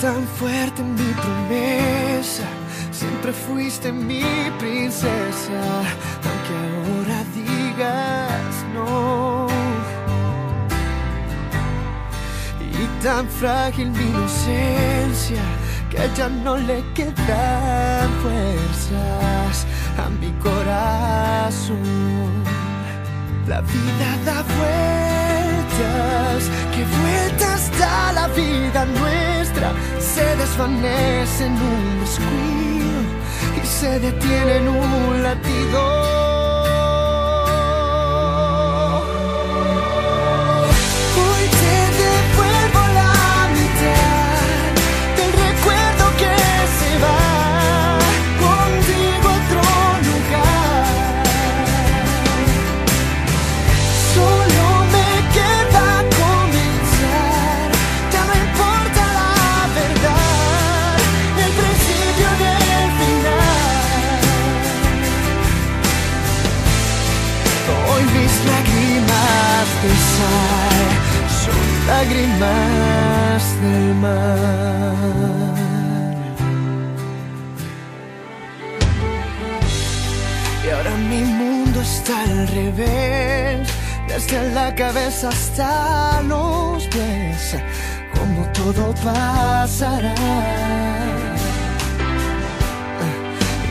tan fuerte mi promesa, siempre fuiste mi princesa, aunque ahora digas no. Y tan frágil mi inocencia, que ya no le quedan fuerzas a mi corazón. La vida da vueltas, desvanece en un descuido y se detiene en un latido. Son lágrimas del mar. Y ahora mi mundo está al revés, desde la cabeza hasta los pies, como todo pasará.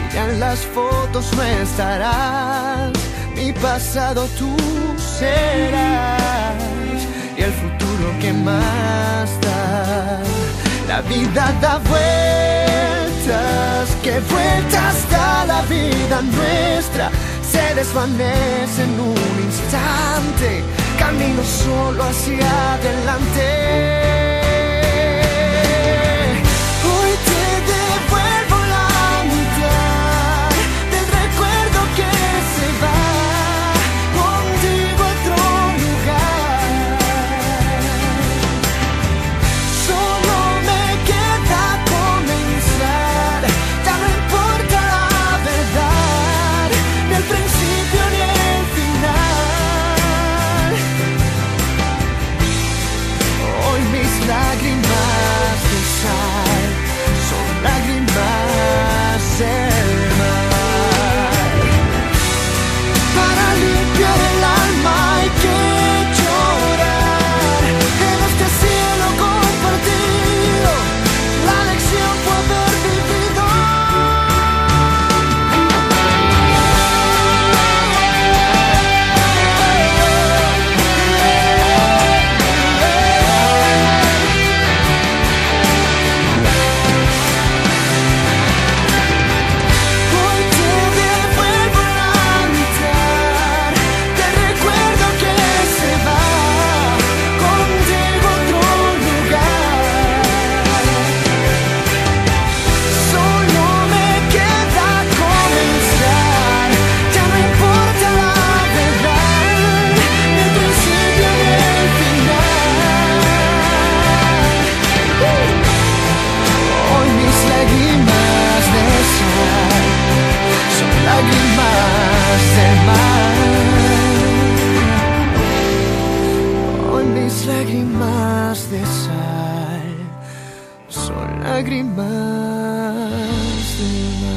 Y ya en las fotos no estarás, mi pasado tú serás, y el futuro que más da. La vida da vueltas, que vueltas da la vida nuestra. Se desvanece en un instante, camino solo hacia adelante. Lágrimas de sal son lágrimas del mar.